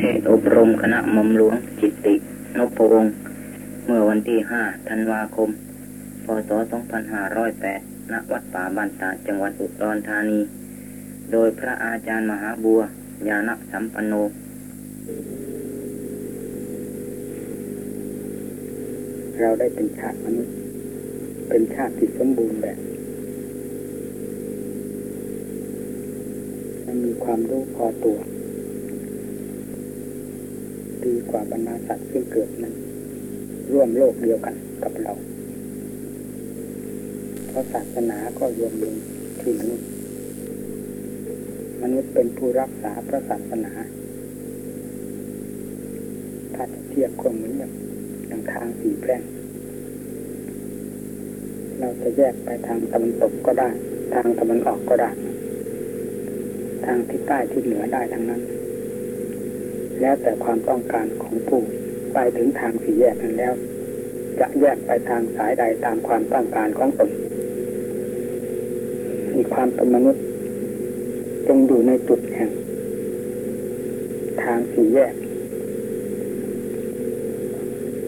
เทศอบรมคณะมอมหลวงจิตตินพวงศ์เมื่อวันที่ห้าธันวาคม พศ 2508 ณ วัดป่าบ้านตาจังหวัดอุดรธานี โดยพระอาจารย์มหาบัว ญาณสัมปันโน เราได้เป็นชาติมนุษย์ เป็นชาติที่สมบูรณ์แบบมีความรู้พอตัว กว่าบรรดาสัตว์ซึ่งเกิดนั้น ร่วมโลกเดียวกันกับเรา เพราะศาสนาก็รวมลงที่มนุษย์มนุษย์เป็นผู้รักษาพระศาสนา ถ้าจะเทียบก็เหมือนอย่างทางสี่แพร่งเราจะแยกไปทางตะวันตกก็ได้ ทางตะวันออกก็ได้ ทางทิศใต้ทิศเหนือได้ทั้งนั้น แล้วแต่ความต้องการของผู้ไปถึงทางสี่แยกนั้นแล้ว จะแยกไปทางสายใดตามความต้องการของตนมีความเป็นมนุษย์จงอยู่ในจุดแห่ง ทางสี่แยก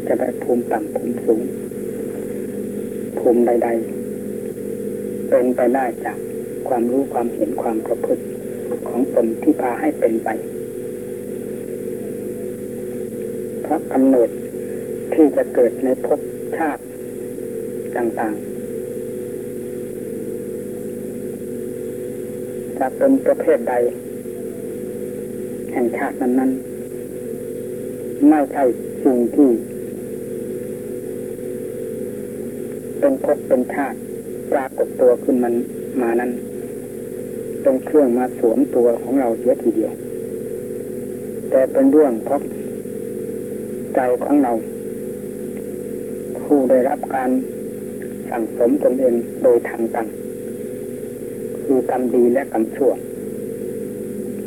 จะไปภูมิต่ำภูมิสูง ภูมิใด ๆ เป็นไปได้จากความรู้ความเห็นความประพฤติของตนที่พาให้เป็นไป เพ ราะกำเนิดที่จะเกิดในภพชาติต่างๆจะเป็นประเภทใด แห่งชาตินั้นๆไม่ใช่สิ่งที่ เป็นภพเป็นชาติปรากฏตัวขึ้นมันมานั้น เป็นเครื่องมาสวมตัวของเราเยอะทีเดียว แต่เป็นเรื่องเพราะ ใจของเรา ผู้ได้รับการสั่งสมตนเองโดยทางกันคือกรรมดีและกรรมชั่ว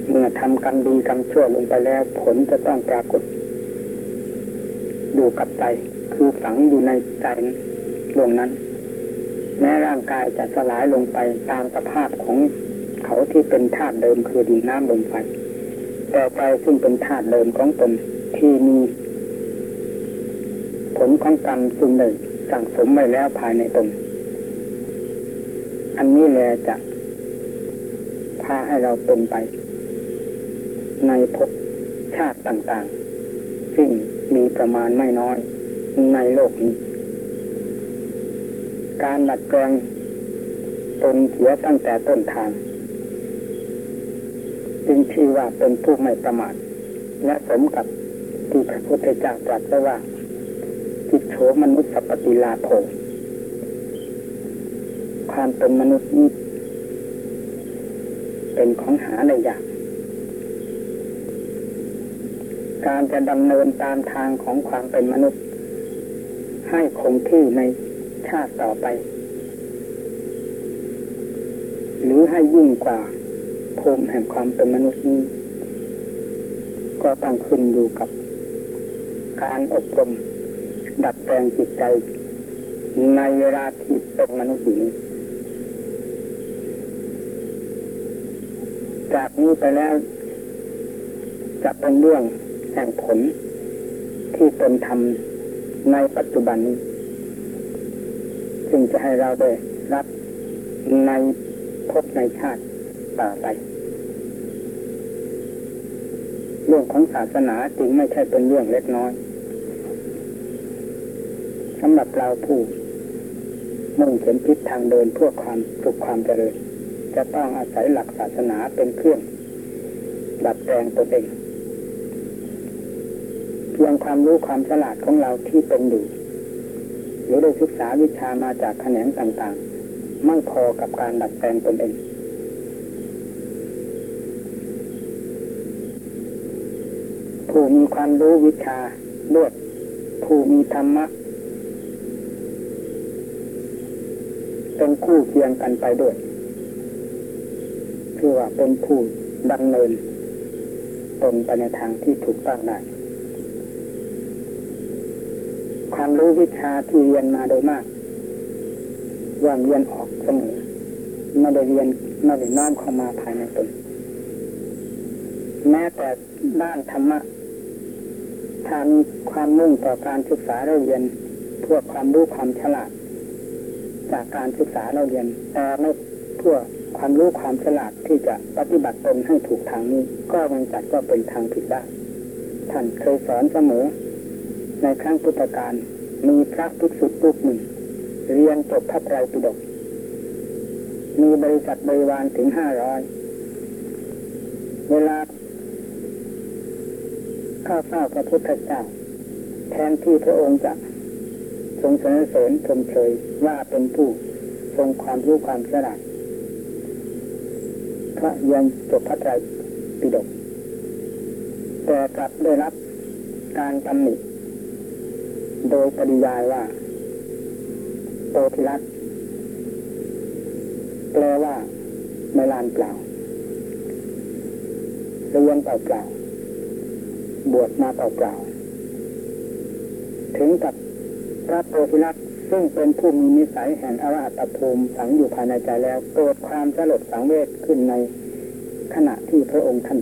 เมื่อทำกรรมดีกรรมชั่วลงไปแล้ว ผลจะต้องปรากฏอยู่กับใจคือฝังอยู่ในใจดวงนั้น แม้ร่างกายจะสลายลงไปตามสภาพของเขาที่เป็นธาตุเดิมคือดินน้ำลมไฟแต่ใจซึ่งเป็นธาตุเดิมของตนที่มี ลของกรรมซึ่งได้สั่งสมไว้แล้วภายในตน อันนี้แหละจะพาให้เราเป็นไป ในภพชาติต่างๆ ซึ่งมีประมาณไม่น้อยในโลกนี้ การดัดแปลงตนเสียตั้งแต่ต้นทางจึงชื่อว่าเป็นผู้ไม่ประมาทและสมกับที่พระพุทธเจ้าตรัสว่า จิตโฉมนุษย์สัปติลาโภความเป็นมนุษย์นี้เป็นของหาในยากการจะดำเนินตามทางของความเป็นมนุษย์ ให้คงที่ในชาติต่อไป หรือให้ยิ่งกว่าภูมิแห่งความเป็นมนุษย์นี้ ก็ต้องขึ้นอยู่กับการอบรม ดัดแปลงจิตใจ ในเวลาที่เป็นมนุษย์จากนี้ไปแล้ว จะเป็นเรื่องแห่งผลที่ตนทำในปัจจุบันนี้ซึ่งจะให้เราได้รับในภพในชาติต่อไป เรื่องของศาสนาจึงไม่ใช่เป็นเรื่องเล็กน้อยำหรับเราผู้มุ่งเข็นพิษทางเดินเพื่อความสุขความเจริญ จะต้องอาศัยหลักศาสนาเป็นเครื่องดัดแปลงตัวเองเพียงความรู้ความฉลาดของเราที่เป็นอยู่หรือได้ศึกษาวิชามาจากแขนงต่างๆ ไม่พอกับการดัดแปลงตนเอง ผู้มีความรู้วิชาด้วยผู้มีธรรมะเป็น คู่เคียงกันไปด้วย คือว่าเป็นผู้ดำเนินตนไปในทางที่ถูกต้องได้ความรู้วิชาที่เรียนมาโดยมากว่าเรียนออกเสมอไม่ได้เรียนไม่ได้น้อมเข้ามาภายในตนแม้แต่ด้านธรรมะถ้ามีความมุ่งต่อการศึกษาเราเรียนเพื่อความรู้ความฉลาด จากการศึกษาเราเรียนแต่ไม่เพื่อความรู้ความฉลาดที่จะปฏิบัติตนให้ถูกทางนี้ ก็มันจัดก็เป็นทางผิดได้ท่านเคยสอนเสมอ ในครั้งพุทธกาลมีพระภิกษุรูปหนึ่ง เรียนจบพระไตรปิฎกมีบริษัทบริวารถึงห้าร้อยเวลาข้าเฝ้าพระพุทธเจ้าแทนที่พระองค์จะ ทรงสรรเสริญชมเชยว่าเป็นผู้ทรงความรู้ความฉลาดพระเรียนจบพระไตรปิฎกแต่กลับได้รับการตำหนิโดยปริยายว่า โตทิรัตแปลว่าไม่ลานเปล่าเรียนเปล่าเปล่าบวชมาเปล่าเปล่าถึงกับ พระโพธิลักษณ์ซึ่งเป็นผู้มีนิสัยแห่งอรหัตภูมิฝังอยู่ภายในใจแล้วเกิดความสลดสังเวชขึ้นในขณะที่พระองค์ท่าน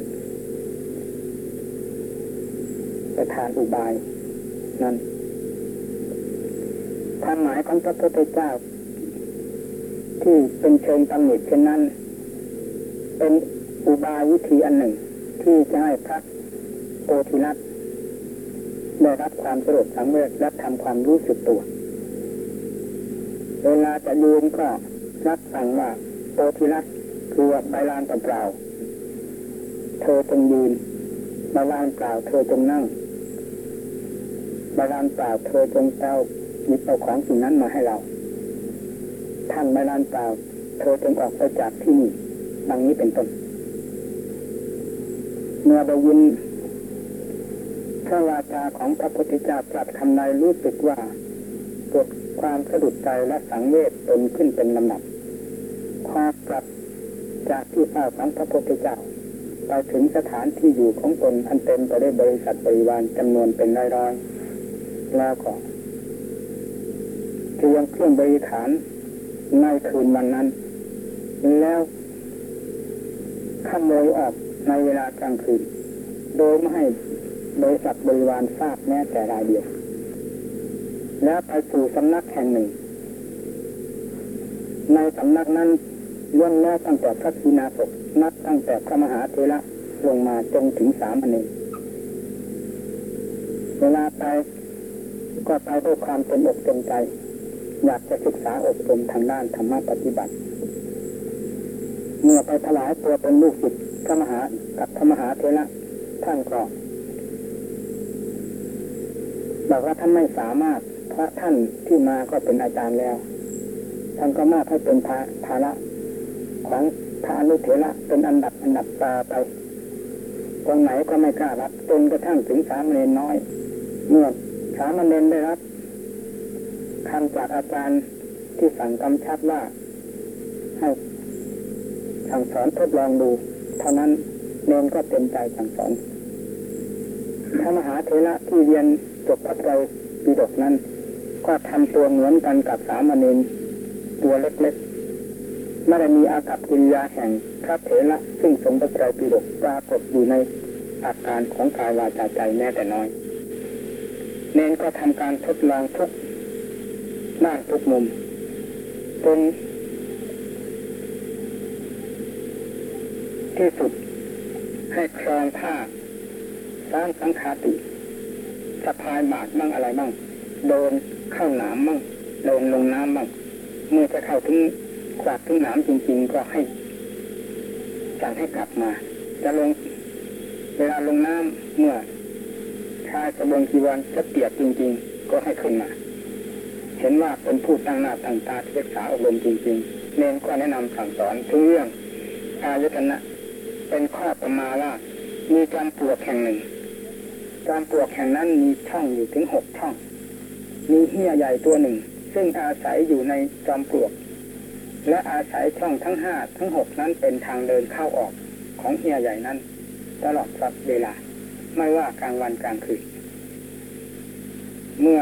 ประทานอุบาย นั้นความหมายของพระพุทธเจ้า ที่เป็นเชิงตำหนิเช่นนั้น เป็นอุบายวิธีอันหนึ่ง ที่จะให้พระโพธิลัต ได้รับความสลดสังเวชและทำความรู้สึกตัว เวลาจะยืนก็รับสั่งว่าโพธิลัตคือว่าใบลานเปล่าเธอจงยืนใบลานเปล่าเธอจงนั่งใบลานเปล่าเธอจงเต้าหยิบเอาของสิ่งนั้นมาให้เรา ท่านใบลานเปล่า เธอจงออกไปจากที่นี่ดังนี้เป็นต้น เมื่อได้ยิน พระวาจาของพระพุทธเจ้าตรัสคำใดรู้สึกว่าเกิดความสะดุดใจและสังเวชตนขึ้นเป็นลำดับพอกลับจากที่ฝ้าของพระพุทธเจ้าไปถึงสถานที่อยู่ของตนอันเต็มไปด้วยบริษัทบริวารจำนวนเป็นร้อยๆแล้วก็เตรียมเครื่องบริขารในคืนวันนั้น แล้วขโมยออกในเวลากลางคืน โดยไม่ให้ บริษัทบริวารทราบแม้แต่รายเดียว แล้วไปสู่สำนักแห่งหนึ่ง ในสำนักนั้นล้วนแล้วตั้งแต่พระกีนาศนับตั้งแต่พระมหาเทระลงมาจนถึงสามอันเองเวลาไปก็ไปด้วยความเต็มอกเต็มใจ อยากจะศึกษาอบรมทางด้านธรรมะปฏิบัติ เมื่อไปถวายตัวเป็นลูกศิษย์พระมหากับพระมหาเทระท่านก็ บอกว่าท่านไม่สามารถ เพราะท่านที่มาก็เป็นอาจารย์แล้ว ท่านก็มอบให้เป็นภาระของพระอนุเถระเป็นอันดับอันดับตาไปตรงไหนก็ไม่กล้ารับจนกระทั่งถึงสามเณรน้อย เมื่อสามเณรได้รับคำจากอาจารย์ที่สั่งกำชับว่าให้สั่งสอนทดลองดู เท่านั้นเนนก็เต็มใจสั่งสอนพระมหาเถระที่เรียน จบพระไตรปิฎกนั้น ก็ทำตัวเหมือนกันกับสามเณรตัวเล็กๆไม่ได้มีอากับกิริยาแห่งพระเถระซึ่งทรงพระไตรปิฎกปรากฏอยู่ในอาการของกายวาจาใจแม้แต่น้อย เนนก็ทำการทดลองทุกด้าทุกมุมจนที่สุดให้ครองผ้าสร้างสังขาติ สะพายบาดบ้างอะไรบ้างโดนเข้าหนามบ้างโดนลงน้ำบ้างเมื่อจะเข้าถึงขวากถึงหนามจริง ๆ ก็ให้สั่งให้กลับมา จะลงเวลาลงน้ำเมื่อชายกระบงกีวันจะเปียกจริง ๆ ก็ให้ขึ้นมา เห็นว่าเป็นผู้ตั้งหน้าตั้งตาที่ศึกษาอบรมจริง ๆ เน้นก็แนะนำสั่งสอนถึงเรื่องอายตนะ เป็นข้อประมาว่ามีการปวกแห่งหนึ่ง การปลวกแห่งนั้นมีช่องอยู่ถึงหกช่อง มีเหี้ยใหญ่ตัวหนึ่ง ซึ่งอาศัยอยู่ในจอมปลวก และอาศัยช่องทั้งห้าทั้งหกนั้นเป็นทางเดินเข้าออกของเหี้ยใหญ่นั้น ตลอดสัปเวลา ไม่ว่ากลางวันกลางคืน เมื่อ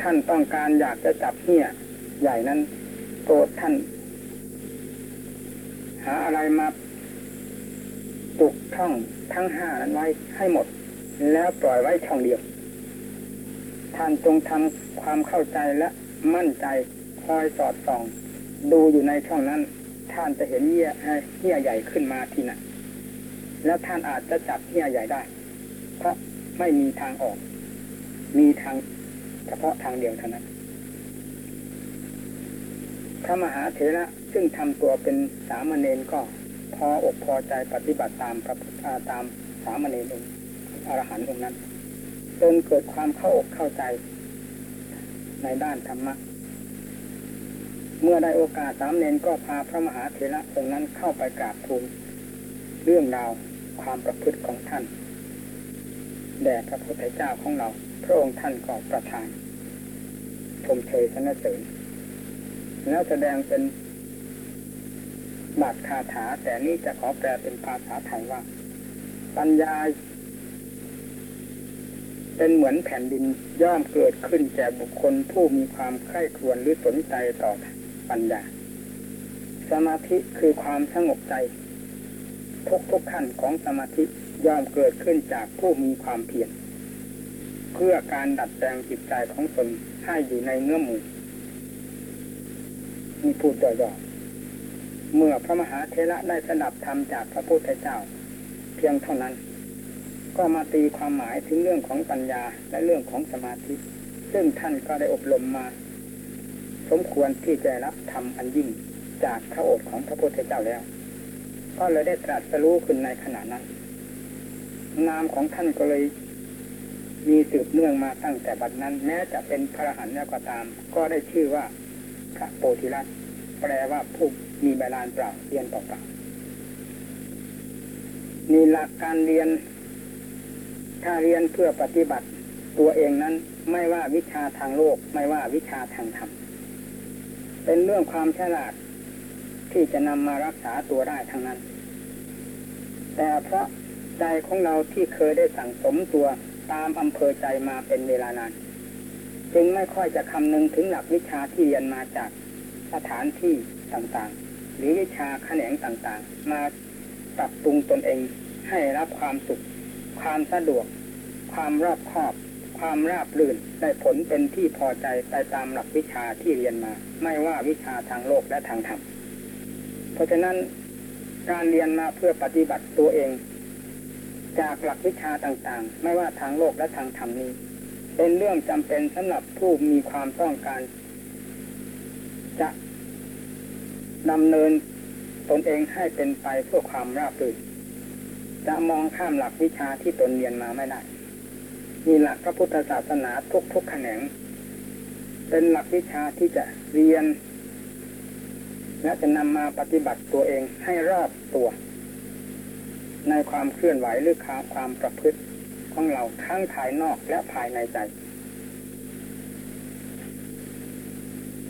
ท่านต้องการอยากจะจับเหี้ยใหญ่นั้นโปรดท่าน หาอะไรมาตุกท่องทั้งห้านั้นไว้ให้หมด แล้วปล่อยไว้ช่องเดียว ท่านจงทำความเข้าใจและมั่นใจคอยสอดส่อง ดูอยู่ในช่องนั้น ท่านจะเห็นเหี้ยเหี้ยใหญ่ขึ้นมาที่นั่นแล้วท่านอาจจะจับเหี้ยใหญ่ได้ เพราะไม่มีทางออก มีทางเฉพาะทางเดียวเท่านั้นพระมหาเถระซึ่งทำตัวเป็นสามเณรก็พออกพอใจปฏิบัติตามตามสามเณรองค์ อรหันต์องค์นั้นจนเกิดความเข้าอกเข้าใจ ในด้านธรรมะ เมื่อได้โอกาสสามเณรก็พาพระมหาเถระองค์นั้นเข้าไปกราบทูลเรื่องราวความประพฤติของท่านแด่พระพุทธเจ้าของเรา พระองค์ท่านก็ประทาน ชมเชยสนเสริญแล้วแสดงเป็นบาทคาถาแต่นี่จะขอแปลเป็นภาษาไทยว่า ปัญญา เป็นเหมือนแผ่นดินย่อมเกิดขึ้นแก่บุคคลผู้มีความใคร่ครวญหรือสนใจต่อปัญญา สมาธิคือความสงบใจ ทุกทุกขั้นของสมาธิย่อมเกิดขึ้นจากผู้มีความเพียรเพื่อการดัดแปลงจิตใจของตนให้อยู่ในเนื้อหมู่มีพูดย่อๆเมื่อพระมหาเทระได้สดับธรรมจากพระพุทธเจ้า เพียงเท่านั้น ก็มาตีความหมายถึงเรื่องของปัญญาและเรื่องของสมาธิ ซึ่งท่านก็ได้อบรมมา สมควรที่จะรับธรรมอันยิ่งจากพระโอษฐ์ของพระพุทธเจ้าแล้ว ก็เลยได้ตรัสรู้ขึ้นในขณะนั้น นามของท่านก็เลยมีสืบเนื่องมาตั้งแต่บัดนั้น แม้จะเป็นพระหันแล้วก็ตาม ก็ได้ชื่อว่าพระโพธิรัตแปลว่าผู้มีใบลานเปล่าเรียนเปล่านี่หลักการเรียน ถ้าเรียนเพื่อปฏิบัติตัวเองนั้นไม่ว่าวิชาทางโลก ไม่ว่าวิชาทางธรรมเป็นเรื่องความฉลาดที่จะนำมารักษาตัวได้ทั้งนั้น แต่เพราะใจของเราที่เคยได้สั่งสมตัวตามอำเภอใจมาเป็นเวลานานจึงไม่ค่อยจะคำนึงถึงหลักวิชาที่เรียนมาจากสถานที่ต่างๆ หรือวิชาแขนงต่างๆ มาปรับปรุงตนเองให้รับความสุข ความสะดวก ความรอบคอบ ความราบรื่นได้ผลเป็นที่พอใจไปตามหลักวิชาที่เรียนมา ไม่ว่าวิชาทางโลกและทางธรรมเพราะฉะนั้นการเรียนมาเพื่อปฏิบัติตัวเอง จากหลักวิชาต่างๆ ไม่ว่าทางโลกและทางธรรมนี้ เป็นเรื่องจำเป็นสำหรับผู้มีความต้องการ จะดำเนินตนเองให้เป็นไปเพื่อความราบรื่น จะมองข้ามหลักวิชาที่ตนเรียนมาไม่ได้ มีหลักพระพุทธศาสนาทุกทุกแขนง เป็นหลักวิชาที่จะเรียน และจะนำมาปฏิบัติตัวเองให้รอบตัว ในความเคลื่อนไหวหรือความประพฤติของเราทั้งภายนอกและภายในใจ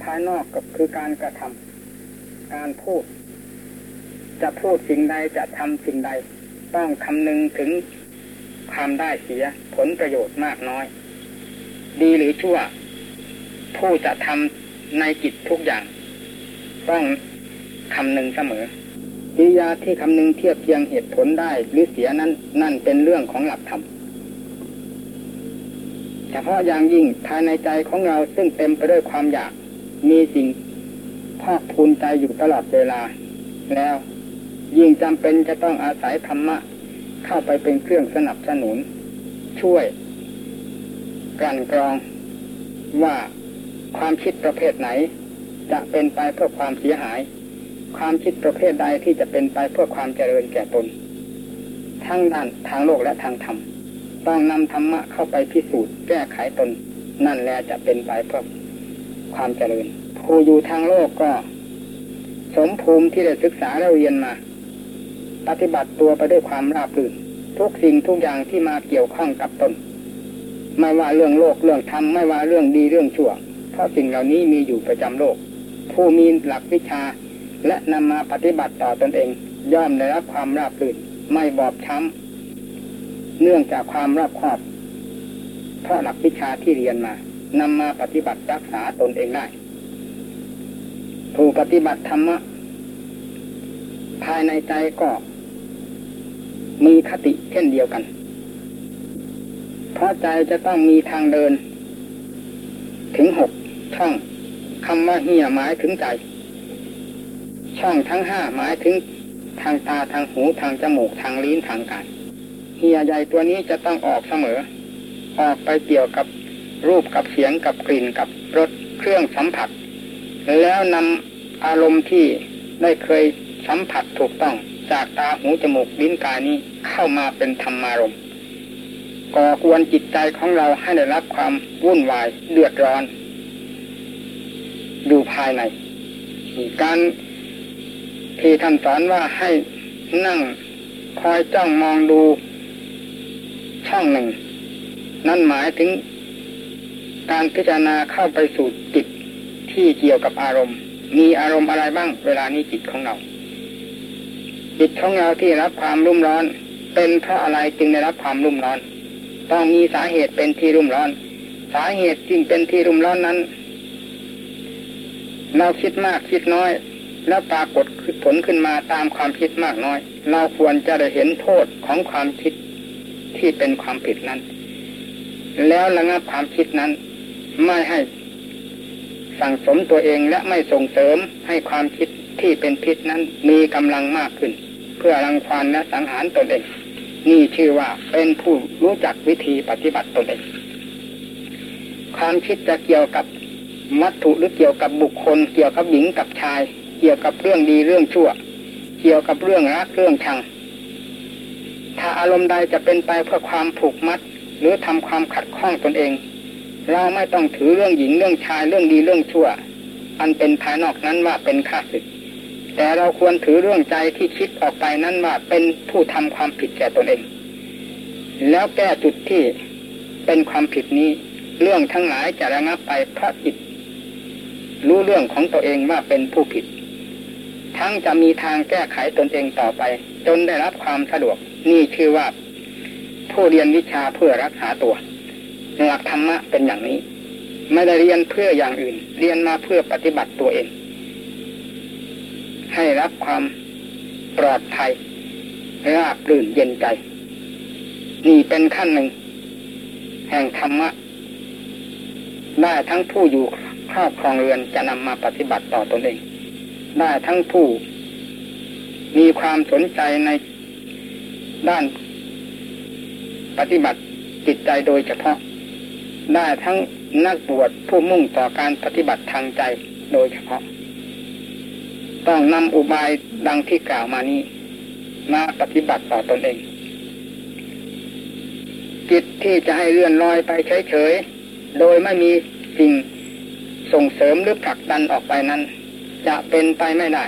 ภายนอกก็คือการกระทำการพูด จะพูดสิ่งใดจะทำสิ่งใด ต้องคำนึงถึงความได้เสียผลประโยชน์มากน้อย ดีหรือชั่ว ผู้จะทำในจิตทุกอย่าง ต้องคำนึงเสมอกิริยาที่คำนึงเทียบเทียงเหตุผลได้หรือเสียนั้น นั่นเป็นเรื่องของหลักธรรมเฉพาะอย่างยิ่งภายในใจของเราซึ่งเต็มไปด้วยความอยาก มีสิ่งภาคภูมิใจอยู่ตลอดเวลา แล้ว ยิ่งจำเป็นจะต้องอาศัยธรรมะ เข้าไปเป็นเครื่องสนับสนุน ช่วยกันกรองว่าความคิดประเภทไหน จะเป็นไปเพื่อความเสียหาย ความคิดประเภทใดที่จะเป็นไปเพื่อความเจริญแก่ตน ทั้งด้านทางโลกและทางธรรมต้องนำธรรมะเข้าไปพิสูจน์แก้ไขตน นั่นแหละจะเป็นไปเพื่อความเจริญผู้อยู่ทางโลกก็ สมภูมิที่ได้ศึกษาและเรียนมา ปฏิบัติตัวไปด้วยความราบรื่นทุกสิ่งทุกอย่างที่มาเกี่ยวข้องกับตนไม่ว่าเรื่องโลกเรื่องธรรมไม่ว่าเรื่องดีเรื่องชั่วเพราะสิ่งเหล่านี้มีอยู่ประจำโลก ผู้มีหลักวิชา และนำมาปฏิบัติต่อตอนเอง ย่อมได้รับความราบรื่นไม่บอบช้ำเนื่องจากความรอบคอบเพราะหลักวิชาที่เรียนมานำมาปฏิบัติรักษาตนเองได้ผู้ปฏิบัติธรรมะภายในใจก็ มีคติเช่นเดียวกัน เพราะใจจะต้องมีทางเดิน ถึงหกช่องคำว่าเหียหมายถึงใจ ช่องทั้งห้าหมายถึงทางตาทางหูทางจมูกทางลิ้นทางกายเหียใหญ่ตัวนี้จะต้องออกเสมอ ออกไปเกี่ยวกับรูปกับเสียงกับกลิ่นกับรสเครื่องสัมผัส แล้วนำอารมณ์ที่ได้เคยสัมผัสถูกต้อง จากตาหูจมูกลิ้นกายนี้เข้ามาเป็นธรรมารมณ์ก่อกวนจิตใจของเราให้ได้รับความวุ่นวายเดือดร้อนอยู่ภายในการที่ท่านสอนว่าให้นั่งคอยจ้องมองดูช่องหนึ่ง นั่นหมายถึงการพิจารณาเข้าไปสู่จิตที่เกี่ยวกับอารมณ์ มีอารมณ์อะไรบ้างเวลานี้จิตของเรา จิตของเราที่รับความรุ่มร้อน เป็นเพราะอะไรจึงได้รับความรุ่มร้อน ต้องมีสาเหตุเป็นที่รุ่มร้อน สาเหตุจึงเป็นที่รุ่มร้อนนั้น เราคิดมากคิดน้อย แล้วปรากฏผลขึ้นมาตามความคิดมากน้อย เราควรจะได้เห็นโทษของความคิดที่เป็นความผิดนั้น แล้วระงับความคิดนั้น ไม่ให้สั่งสมตัวเองและไม่ส่งเสริมให้ความคิด ที่เป็นพิษนั้นมีกำลังมากขึ้น เพื่อรังควานและสังหารตนเอง นี่ชื่อว่าเป็นผู้รู้จักวิธีปฏิบัติตนเอง ความคิดจะเกี่ยวกับวัตถุหรือเกี่ยวกับบุคคล เกี่ยวกับหญิงกับชาย เกี่ยวกับเรื่องดีเรื่องชั่ว เกี่ยวกับเรื่องรักเรื่องชัง ถ้าอารมณ์ใดจะเป็นไปเพื่อความผูกมัด หรือทำความขัดข้องตนเอง เราไม่ต้องถือเรื่องหญิงเรื่องชายเรื่องดีเรื่องชั่ว อันเป็นภายนอกนั้นว่าเป็นข้าศึก แต่เราควรถือเรื่องใจที่คิดออกไปนั้นว่าเป็นผู้ทำความผิดแก่ตนเอง แล้วแก้จุดที่เป็นความผิดนี้ เรื่องทั้งหลายจะระงับไปเพราะจิตรู้เรื่องของตัวเองว่าเป็นผู้ผิด ทั้งจะมีทางแก้ไขตนเองต่อไป จนได้รับความสะดวก นี่คือว่า ผู้เรียนวิชาเพื่อรักษาตัวหลักธรรมะเป็นอย่างนี้ ไม่ได้เรียนเพื่ออย่างอื่น เรียนมาเพื่อปฏิบัติตัวเอง ให้รับความปลอดภัยราบรื่นเย็นใจ นี่เป็นขั้นหนึ่ง แห่งธรรมะ ได้ทั้งผู้อยู่ครอบครองเรือนจะนำมาปฏิบัติต่อตนเอง ได้ทั้งผู้ มีความสนใจในด้านปฏิบัติจิตใจโดยเฉพาะ ได้ทั้งนักบวชผู้มุ่งต่อการปฏิบัติทางใจโดยเฉพาะ ต้องนำอุบายดังที่กล่าวมานี้มาปฏิบัติต่อตอนเอง จิตที่จะให้เลื่อนลอยไปเฉยๆ โดยไม่มีสิ่งส่งเสริมหรือผลักดันออกไปนั้น จะเป็นไปไม่ได้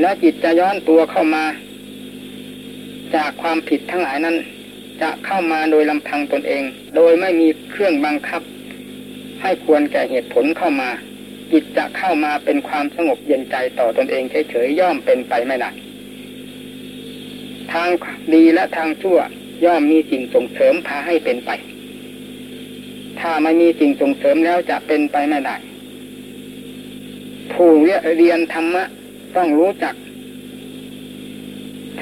และจิตจะย้อนตัวเข้ามา จากความผิดทั้งหลายนั้น จะเข้ามาโดยลำพังตนเอง โดยไม่มีเครื่องบังคับ ให้ควรแก่เหตุผลเข้ามา จิตจะเข้ามาเป็นความสงบเย็นใจต่อตนเองเฉยๆย่อมเป็นไปไม่ได้ทางดีและทางชั่วย่อมมีสิ่งส่งเสริมพาให้เป็นไป ถ้าไม่มีสิ่งส่งเสริมแล้วจะเป็นไปไม่ได้ ผู้เรียนธรรมะต้องรู้จัก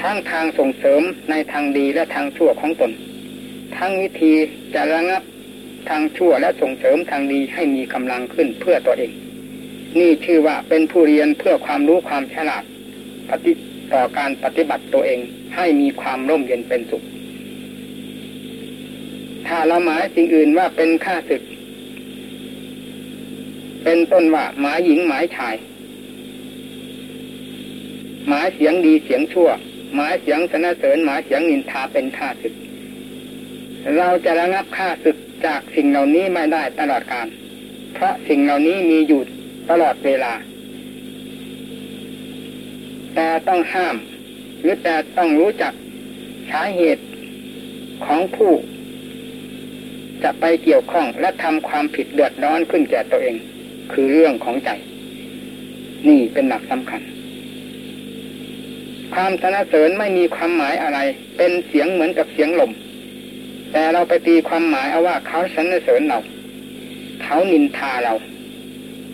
ทั้งทางส่งเสริมในทางดีและทางชั่วของตน ทั้งวิธีจะระงับทางชั่วและส่งเสริมทางดีให้มีกำลังขึ้นเพื่อตัวเอง นี่ชื่อว่าเป็นผู้เรียนเพื่อความรู้ความฉลาดปฏิต่อการปฏิบัติตัวเองให้มีความร่มเย็นเป็นสุข ถ้าเราหมายสิ่งอื่นว่าเป็นค่าศึก เป็นต้นว่าหมายหญิงหมายชาย หมายเสียงดีเสียงชั่ว หมายเสียงสนเสริญหมายเสียงนินทาเป็นข้าศึก เราจะระงับข้าศึกจากสิ่งเหล่านี้ไม่ได้ตลอดการเพราะสิ่งเหล่านี้มีอยู่ ตลอดเวลา แต่ต้องห้าม หรือแต่ต้องรู้จักสาเหตุของผู้จะไปเกี่ยวข้องและทำความผิดเดือดร้อนขึ้นแก่ตัวเอง คือเรื่องของใจ นี่เป็นหลักสำคัญ ความสนเสริญไม่มีความหมายอะไร เป็นเสียงเหมือนกับเสียงลม แต่เราไปตีความหมายเอาว่าเขาสนเสริญเรา เขานินทาเรา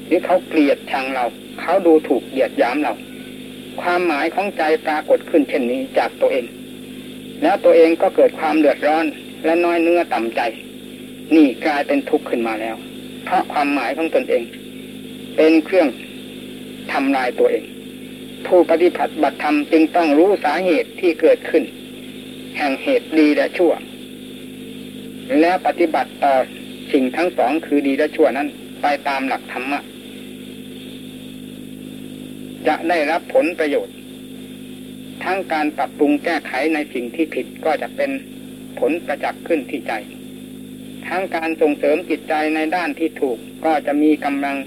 หรือเขาเกลียดชังเรา เขาดูถูกเหยียดย้ำเรา ความหมายของใจปรากฏขึ้นเช่นนี้จากตัวเอง แล้วตัวเองก็เกิดความเดือดร้อนและน้อยเนื้อต่ำใจ นี่กลายเป็นทุกข์ขึ้นมาแล้ว เพราะความหมายของตนเอง เป็นเครื่องทำลายตัวเอง ผู้ปฏิบัติบัติธรรมจึงต้องรู้สาเหตุที่เกิดขึ้น แห่งเหตุดีและชั่ว แล้วปฏิบัติต่อสิ่งทั้งสองคือดีและชั่วนั้น ไปตามหลักธรรมะ จะได้รับผลประโยชน์ ทั้งการปรับปรุงแก้ไขในสิ่งที่ผิดก็จะเป็นผลประจักษ์ขึ้นที่ใจ ทั้งการส่งเสริมจิตใจในด้านที่ถูกก็จะมีกำลัง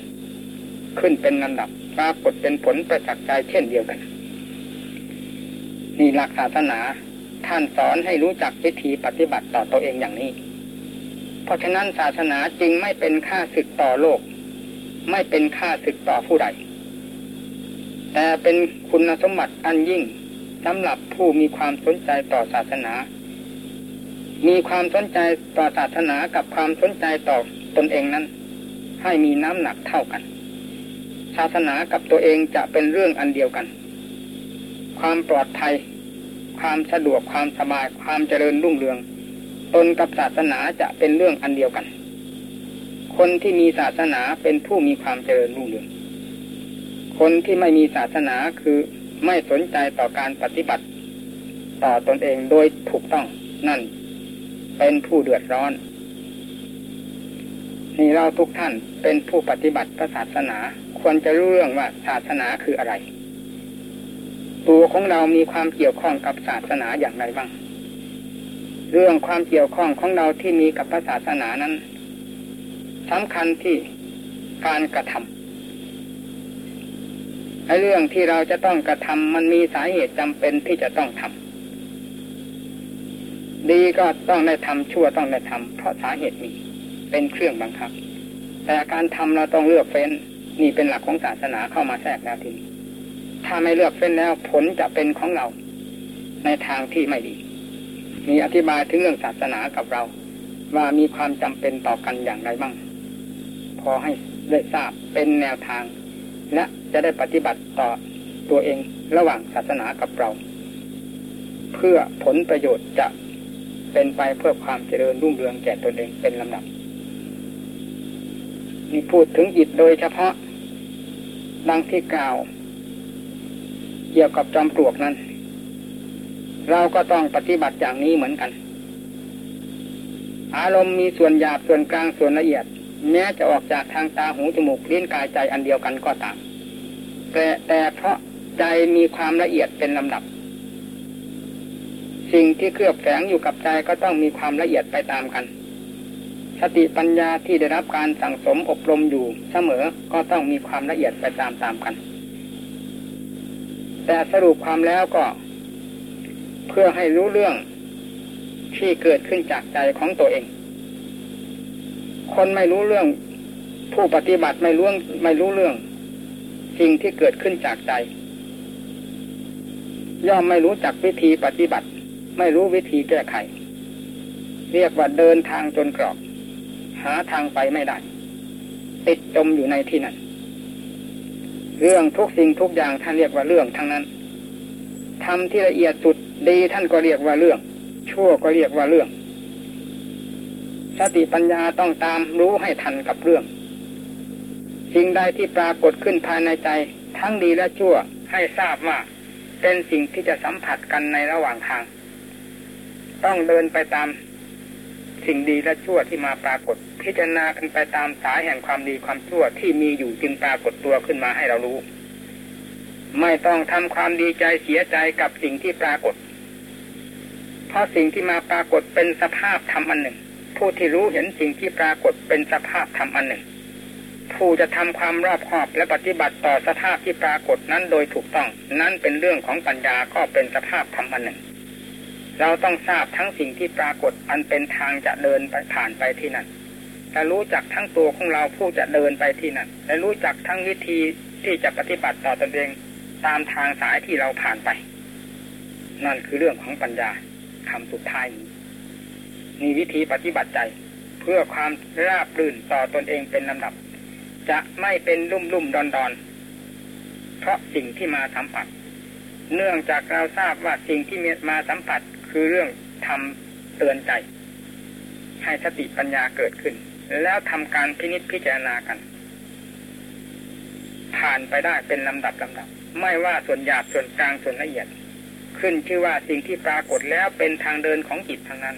ขึ้นเป็นลำดับปรากฏเป็นผลประจักษ์ใจเช่นเดียวกันนี่หลักศาสนาท่านสอนให้รู้จักวิธีปฏิบัติต่อตัวเองอย่างนี้ เพราะฉะนั้นศาสนาจึงไม่เป็นค่าศึกต่อโลก ไม่เป็นค่าศึกต่อผู้ใด แต่เป็นคุณสมบัติอันยิ่งสำหรับผู้มีความสนใจต่อศาสนา มีความสนใจต่อศาสนากับความสนใจต่อตนเองนั้น ให้มีน้ำหนักเท่ากัน ศาสนากับตัวเองจะเป็นเรื่องอันเดียวกัน ความปลอดภัย ความสะดวกความสบายความเจริญรุ่งเรือง ตนกับศาสนาจะเป็นเรื่องอันเดียวกัน คนที่มีศาสนาเป็นผู้มีความเจริญรุ่งเรือง คนที่ไม่มีศาสนาคือไม่สนใจต่อการปฏิบัติ ต่อตนเองโดยถูกต้องนั่น เป็นผู้เดือดร้อนนี่เราทุกท่านเป็นผู้ปฏิบัติพระศาสนา ควรจะรู้เรื่องว่าศาสนาคืออะไร ตัวของเรามีความเกี่ยวข้องกับศาสนาอย่างไรบ้าง เรื่องความเกี่ยวข้องของเราที่มีกับพระศาสนานั้นสำคัญที่การกระทำ ไอ้เรื่องที่เราจะต้องกระทำมันมีสาเหตุจำเป็นที่จะต้องทำดีก็ต้องได้ทำชั่วต้องได้ทำเพราะสาเหตุมี เป็นเครื่องบังคับ แต่การทำเราต้องเลือกเฟ้นนี่เป็นหลักของศาสนาเข้ามาแทรกแล้วทีนี้ถ้าไม่เลือกเฟ้นแล้วผลจะเป็นของเรา ในทางที่ไม่ดี มีอธิบายถึงเรื่องศาสนากับเรา ว่ามีความจำเป็นต่อกันอย่างไรบ้าง พอให้ได้ทราบเป็นแนวทาง และจะได้ปฏิบัติต่อตัวเองระหว่างศาสนากับเรา เพื่อผลประโยชน์จะเป็นไปเพื่อความเจริญรุ่งเรืองแก่ตนเองเป็นลำดับนี่พูดถึงอิฐโดยเฉพาะดังที่กล่าว เกี่ยวกับจอมปลวกนั้น เราก็ต้องปฏิบัติอย่างนี้เหมือนกัน อารมณ์มีส่วนหยาบส่วนกลางส่วนละเอียด แม้จะออกจากทางตาหูจมูกลิ้นกายใจอันเดียวกันก็ตามแต่แต่เพราะใจมีความละเอียดเป็นลำดับ สิ่งที่เคลือบแฝงอยู่กับใจก็ต้องมีความละเอียดไปตามกัน สติปัญญาที่ได้รับการสั่งสมอบรมอยู่เสมอก็ต้องมีความละเอียดไปตามๆกัน แต่สรุปความแล้วก็ เพื่อให้รู้เรื่องที่เกิดขึ้นจากใจของตัวเอง คนไม่รู้เรื่อง ผู้ปฏิบัติไม่รู้ไม่รู้เรื่อง สิ่งที่เกิดขึ้นจากใจ ย่อมไม่รู้จักวิธีปฏิบัติ ไม่รู้วิธีแก้ไข เรียกว่าเดินทางจนกรอบ หาทางไปไม่ได้ ติดจมอยู่ในที่นั้น เรื่องทุกสิ่งทุกอย่างท่านเรียกว่าเรื่องทั้งนั้นทำที่ละเอียดสุดดีท่านก็เรียกว่าเรื่อง ชั่วก็เรียกว่าเรื่อง สติปัญญาต้องตามรู้ให้ทันกับเรื่อง สิ่งใดที่ปรากฏขึ้นภายในใจ ทั้งดีและชั่วให้ทราบว่าเป็นสิ่งที่จะสัมผัสกันในระหว่างทาง ต้องเดินไปตามสิ่งดีและชั่วที่มาปรากฏ พิจารณากันไปตามสายแห่งความดีความชั่วที่มีอยู่จึงปรากฏตัวขึ้นมาให้เรารู้ ไม่ต้องทำความดีใจเสียใจกับสิ่งที่ปรากฏ เพราะสิ่งที่มาปรากฏเป็นสภาพธรรมอันหนึ่ง ผู้ที่รู้เห็นสิ่งที่ปรากฏเป็นสภาพธรรมอันหนึ่ง ผู้จะทำความรอบคอบและปฏิบัติต่อสภาพที่ปรากฏนั้นโดยถูกต้อง นั่นเป็นเรื่องของปัญญาก็เป็นสภาพธรรมอันหนึ่ง เราต้องทราบทั้งสิ่งที่ปรากฏอันเป็นทางจะเดินไปผ่านไปที่นั่นและรู้จักทั้งตัวของเราผู้จะเดินไปที่นั่นและรู้จักทั้งวิธีที่จะปฏิบัติต่อตนเองตามทางสายที่เราผ่านไป นั่นคือเรื่องของปัญญาคำสุดท้ายนี้ มีวิธีปฏิบัติใจ เพื่อความราบรื่นต่อตนเองเป็นลำดับ จะไม่เป็นลุ่มลุ่มดอนดอนเพราะสิ่งที่มาสัมผัส เนื่องจากเราทราบว่าสิ่งที่มาสัมผัสคือเรื่องทำเตือนใจ ให้สติปัญญาเกิดขึ้น แล้วทำการพินิจพิจารณากัน ผ่านไปได้เป็นลำดับลำดับ ไม่ว่าส่วนหยาบส่วนกลางส่วนละเอียด ขึ้นชื่อว่าสิ่งที่ปรากฏแล้วเป็นทางเดินของจิตทางนั้น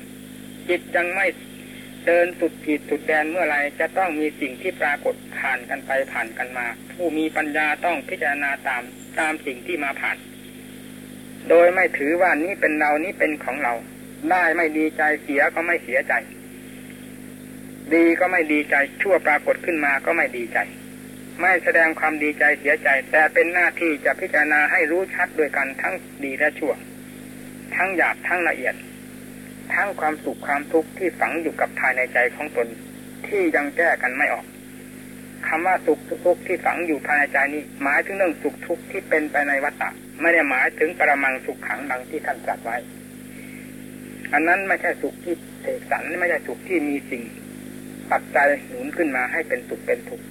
จิตยังไม่เดินสุดขีดสุดแดนเมื่อไรจะต้องมีสิ่งที่ปรากฏผ่านกันไปผ่านกันมา ผู้มีปัญญาต้องพิจารณาตามตามสิ่งที่มาผ่าน โดยไม่ถือว่านี้เป็นเรานี้เป็นของเรา ได้ไม่ดีใจเสียก็ไม่เสียใจ ดีก็ไม่ดีใจชั่วปรากฏขึ้นมาก็ไม่ดีใจ ไม่แสดงความดีใจเสียใจ แต่เป็นหน้าที่จะพิจารณาให้รู้ชัดโดยกันทั้งดีและชั่ว ทั้งหยาบทั้งละเอียด ทั้งความสุขความทุกข์ที่ฝังอยู่กับภายในใจของตนที่ยังแก้กันไม่ออกคำว่าสุขทุกข์ที่ฝังอยู่ภายในใจนี้ หมายถึงเรื่องสุขทุกข์ที่เป็นไปในวัฏฏะไม่ได้หมายถึงปรมังสุขขังดังที่ท่านตรัสไว้ อันนั้นไม่ใช่สุขที่เสกสรรไม่ใช่สุขที่มีสิ่งปัจจัยหนุนขึ้นมาให้เป็นสุขเป็นทุกข์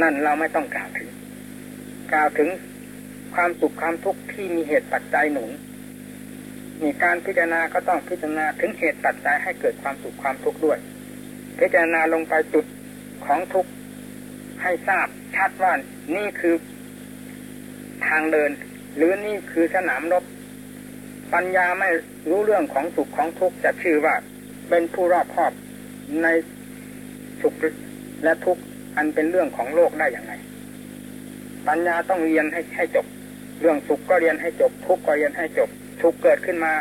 นั่นเราไม่ต้องกล่าวถึง กล่าวถึงความสุขความทุกข์ที่มีเหตุปัจจัยหนุน มีการพิจารณาก็ต้องพิจารณาถึงเหตุปัจจัยให้เกิดความสุขความทุกข์ด้วย พิจารณาลงไปจุดของทุกข์ให้ทราบชัดว่านี่คือทางเดิน หรือนี่คือสนามรบ ปัญญาไม่รู้เรื่องของสุขของทุกข์จะชื่อว่าเป็นผู้รอบคอบในสุขและทุกข์อันเป็นเรื่องของโลกได้อย่างไรปัญญาต้องเรียนให้ให้จบ เรื่องสุขก็เรียนให้จบ ทุกข์ก็เรียนให้จบ ทุกเกิดขึ้นมา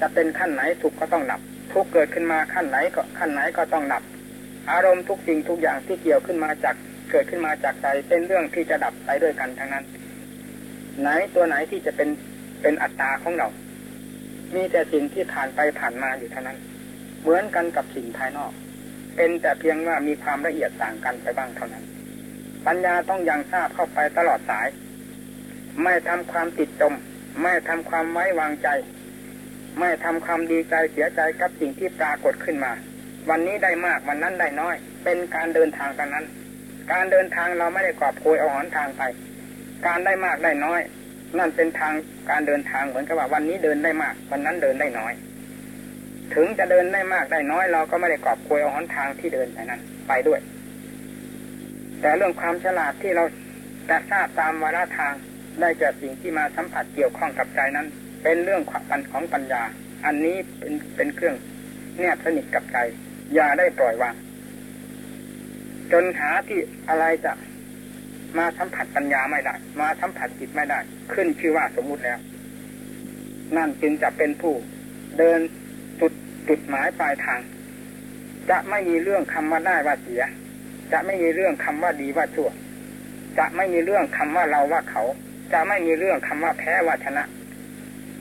จะเป็นขั้นไหนทุกก็ต้องดับ ทุกเกิดขึ้นมาขั้นไหนก็ขั้นไหนก็ต้องดับ อารมณ์ทุกสิ่งทุกอย่างที่เกี่ยวขึ้นมาจากเกิดขึ้นมาจากใจเป็นเรื่องที่จะดับไปด้วยกันทั้งนั้น ไหนตัวไหนที่จะเป็นเป็นอัตตาของเรา มีแต่สิ่งที่ผ่านไปผ่านมาอยู่เท่านั้น เหมือนกันกับสิ่งภายนอก เป็นแต่เพียงว่ามีความละเอียดต่างกันไปบ้างเท่านั้น ปัญญาต้องยังทราบเข้าไปตลอดสาย ไม่ทำความติดจม ไม่ทำความไว้วางใจ ไม่ทำความดีใจเสียใจกับสิ่งที่ปรากฏขึ้นมา วันนี้ได้มากวันนั้นได้น้อย เป็นการเดินทางกันนั้น การเดินทางเราไม่ได้กอบโวยเอาหอนทางไป การได้มากได้น้อย นั่นเป็นทางการเดินทางเหมือนกับว่าวันนี้เดินได้มาก วันนั้นเดินได้น้อย ถึงจะเดินได้มากได้น้อย เราก็ไม่ได้กอบโวยเอาหอนทางที่เดินไปนั้น ไปด้วย แต่เรื่องความฉลาดที่เราจะทราบตามวาระทาง ได้จากสิ่งที่มาสัมผัสเกี่ยวข้องกับใจนั้น เป็นเรื่องขวัญของปัญญา อันนี้เป็นเป็นเครื่องแนบสนิทกับใจอย่าได้ปล่อยวางจนหาที่อะไรจะมาสัมผัสปัญญาไม่ได้ มาสัมผัสจิตไม่ได้ ขึ้นชื่อว่าสมมุติแล้ว นั่นจึงจะเป็นผู้เดินจุดจุดหมายปลายทาง จะไม่มีเรื่องคำว่าได้ว่าเสีย จะไม่มีเรื่องคำว่าดีว่าชั่ว จะไม่มีเรื่องคำว่าเราว่าเขา จะไม่มีเรื่องคำว่าแพ้ว่าชนะ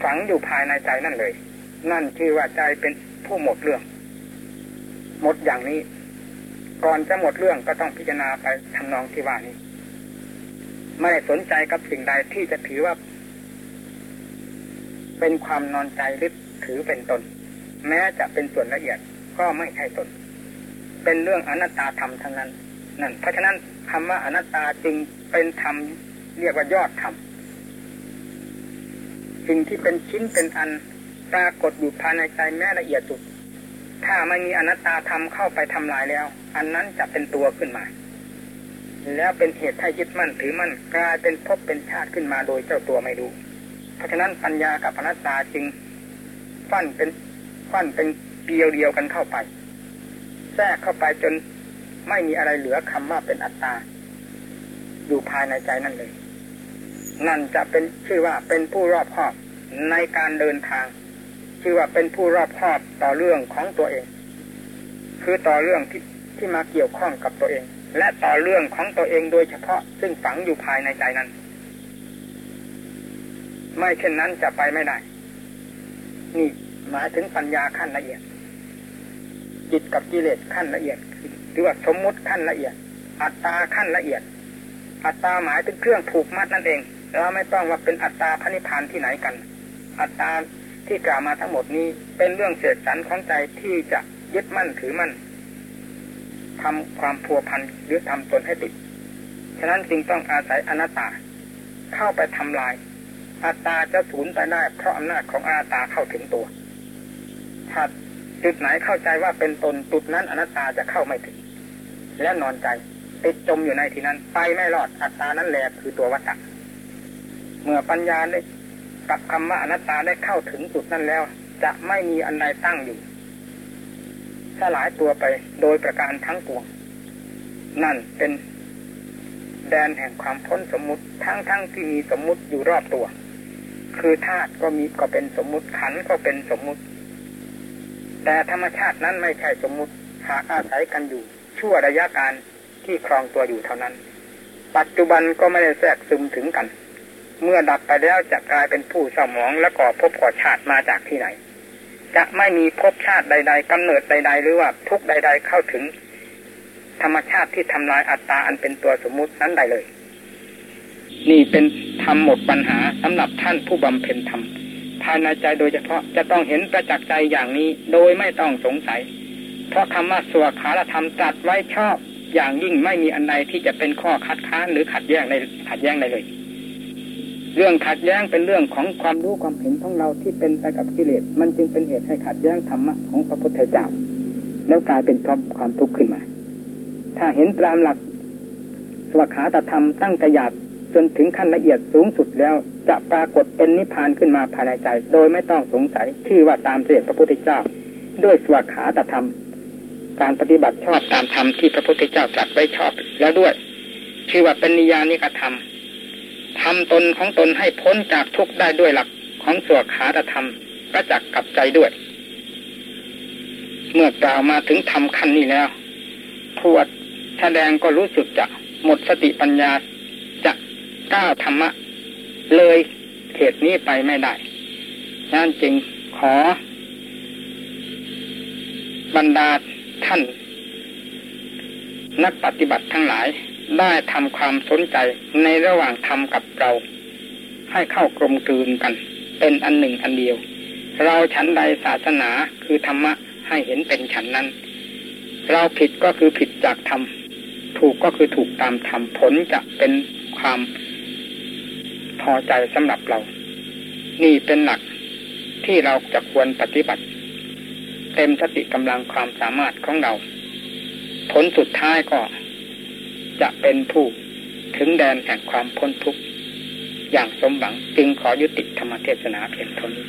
ฝังอยู่ภายในใจนั่นเลย นั่นคือว่าใจเป็นผู้หมดเรื่อง หมดอย่างนี้ ก่อนจะหมดเรื่องก็ต้องพิจารณาไปทำนองที่ว่านี้ ไม่สนใจกับสิ่งใดที่จะถือว่า เป็นความนอนใจหรือถือเป็นตน แม้จะเป็นส่วนละเอียดก็ไม่ใช่ตน เป็นเรื่องอนัตตาธรรมทั้งนั้นนั่นเพราะฉะนั้นคำว่าอนัตตาจึงเป็นธรรม เรียกว่ายอดธรรมสิ่งที่เป็นชิ้นเป็นอันปรากฏอยู่ภายในใจแม้ละเอียดสุด ถ้าไม่มีอนัตตาธรรมเข้าไปทำลายแล้ว อันนั้นจะเป็นตัวขึ้นมา แล้วเป็นเหตุให้ยึดมั่นถือมั่นกลายเป็นภพเป็นชาติขึ้นมาโดยเจ้าตัวไม่รู้ เพราะฉะนั้นปัญญากับอนัตตาจึงฟันเป็นฟันเป็นเดียวเดียวกันเข้าไป แทรกเข้าไปจนไม่มีอะไรเหลือคำว่าเป็นอัตตาอยู่ภายในใจนั่นเลย นั่นจะเป็นชื่อว่าเป็นผู้รอบคอบในการเดินทาง ชื่อว่าเป็นผู้รอบคอบต่อเรื่องของตัวเอง คือต่อเรื่องที่ที่มาเกี่ยวข้องกับตัวเอง และต่อเรื่องของตัวเองโดยเฉพาะซึ่งฝังอยู่ภายในใจนั้น ไม่เช่นนั้นจะไปไม่ได้ นี่หมายถึงปัญญาขั้นละเอียดจิตกับกิเลสขั้นละเอียดหรือว่าสมมุติขั้นละเอียด อัตตาขั้นละเอียด อัตตาหมายถึงเครื่องผูกมัดนั่นเอง เราไม่ต้องว่าเป็นอัตตาพระนิพพานที่ไหนกัน อัตตาที่กล่าวมาทั้งหมดนี้เป็นเรื่องเศษสันของใจที่จะยึดมั่นถือมั่นทำความพัวพันหรือทำตนให้ติด ฉะนั้นจึงต้องอาศัยอนัตตา เข้าไปทำลาย อัตตาจะสูญไปได้เพราะอำนาจของอาตาเข้าถึงตัว ถ้าจุดไหนเข้าใจว่าเป็นตนจุดนั้นอนัตตาจะเข้าไม่ถึง และนอนใจติดจมอยู่ในที่นั้น ไปไม่รอดอัตตานั้นแหละคือตัววัตตะ เมื่อปัญญาได้กับคำว่าอนัตตาได้เข้าถึงจุดนั้นแล้ว จะไม่มีอันใดตั้งอยู่สลายตัวไปโดยประการทั้งปวงนั่นเป็นแดนแห่งความพ้นสมมุติทั้งทั้งที่มีสมมุติอยู่รอบตัว คือธาตุก็มีก็เป็นสมมุติขันก็เป็นสมมุติ แต่ธรรมชาตินั้นไม่ใช่สมมุติหากอาศัยกันอยู่ ชั่วระยะการที่ครองตัวอยู่เท่านั้น ปัจจุบันก็ไม่ได้แทรกซึมถึงกัน เมื่อดับไปแล้วจะกลายเป็นผู้เศร้าหมองและก่อภพก่อชาติมาจากที่ไหน จะไม่มีภพชาติใด ๆกำเนิดใด ๆ หรือว่าทุกใด ๆ เข้าถึง ธรรมชาติที่ทำลายอัตตาอันเป็นตัวสมมุตินั้นได้เลย นี่เป็นธรรมหมดปัญหาสำหรับท่านผู้บำเพ็ญธรรมภายในใจโดยเฉพาะจะต้องเห็นประจักษ์ใจอย่างนี้โดยไม่ต้องสงสัย เพราะคำว่าสวขาธรรมตรัสไว้ชอบอย่างยิ่งไม่มีอันใดที่จะเป็นข้อคัดค้านหรือขัดแย้งในขัดแย้งได้เลย เรื่องขัดแย้งเป็นเรื่องของความรู้ความเห็นของเราที่เป็นไปกับกิเลสมันจึงเป็นเหตุให้ขัดแย้งธรรมะของพระพุทธเจ้าแล้วกลายเป็นความความทุกข์ขึ้นมา ถ้าเห็นตามหลักสวขาตธรรมตั้งแต่หยาบจนถึงขั้นละเอียดสูงสุดแล้วจะปรากฏเป็นนิพพานขึ้นมาภายในใจ โดยไม่ต้องสงสัยชื่อว่าตามเสด็จพระพุทธเจ้า ด้วยสวขาตธรรม การปฏิบัติชอบตามธรรมที่พระพุทธเจ้าตรัสไว้ชอบแล้วด้วย ชื่อว่าเป็นนิยานิกธรรม ทำตนของตนให้พ้นจากทุกข์ได้ด้วยหลักของสวขาตธรรมประจักษ์กับใจด้วย เมื่อกล่าวมาถึงธรรมขั้นนี้แล้วพวดแสดงก็รู้สึกจะหมดสติปัญญาจะก้าวธรรมะ เลยเขตนี้ไปไม่ได้นั่นจึงขอ บรรดาท่าน นักปฏิบัติทั้งหลาย ได้ทำความสนใจในระหว่างทำกับเรา ให้เข้ากลมกลืนกัน เป็นอันหนึ่งอันเดียว เราฉันใดศาสนาคือธรรมะให้เห็นเป็นฉันนั้น เราผิดก็คือผิดจากธรรมถูกก็คือถูกตามธรรมผลจะเป็นความพอใจสำหรับเรา นี่เป็นหลักที่เราจะควรปฏิบัติ เต็มสติกำลังความสามารถของเรา ผลสุดท้ายก็ จะเป็นผู้ถึงแดนแห่งความพ้นทุกข์อย่างสมหวังจึงขอยุติธรรมเทศนาเพียงเท่านี้